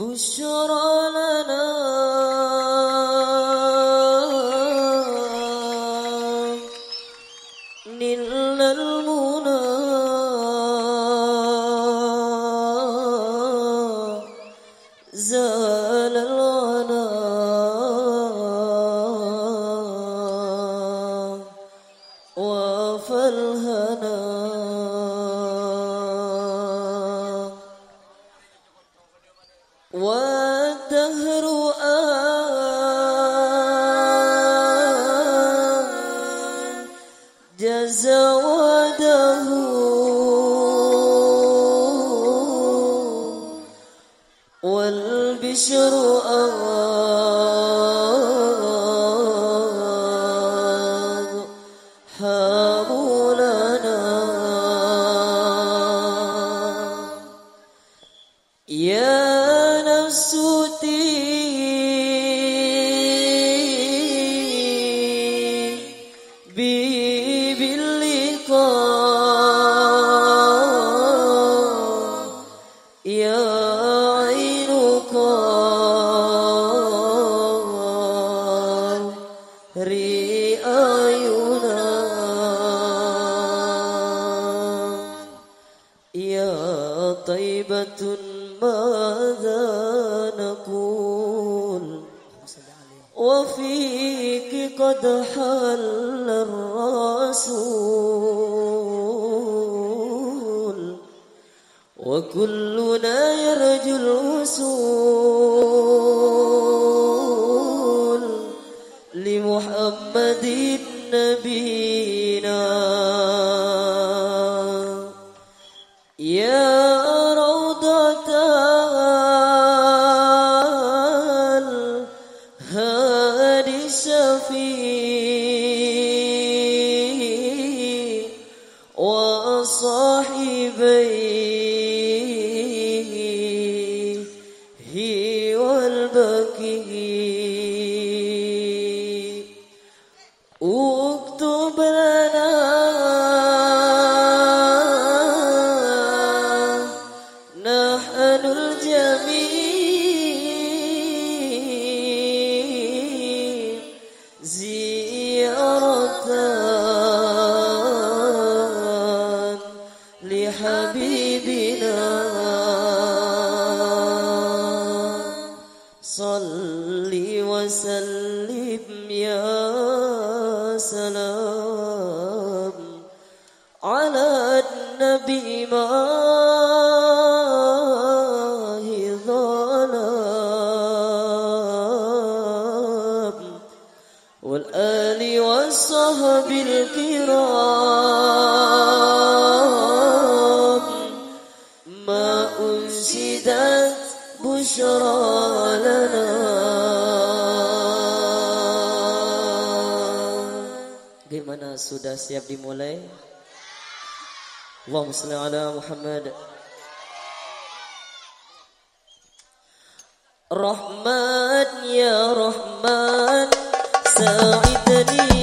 بشرى لنا. نلنا المنى. زاد بشر أغار حاروا يا نفس تيبي بالله أعينا يا طيبة ماذا نقول؟ وفيك قد حل الرسول وكلنا يرجو الوصول. محمد نبينا. يا روضة الهادي الشفيع وصاحبيه والبكيه الرحمن الجميل لحبيبنا صل وسلم يا سلام على النبي ما صهب بالكرام ما أنشدت بشرى لنا Gimana sudah siap dimulai? Allahumma salli ala Muhammad Rahman ya Rahman sa'idni.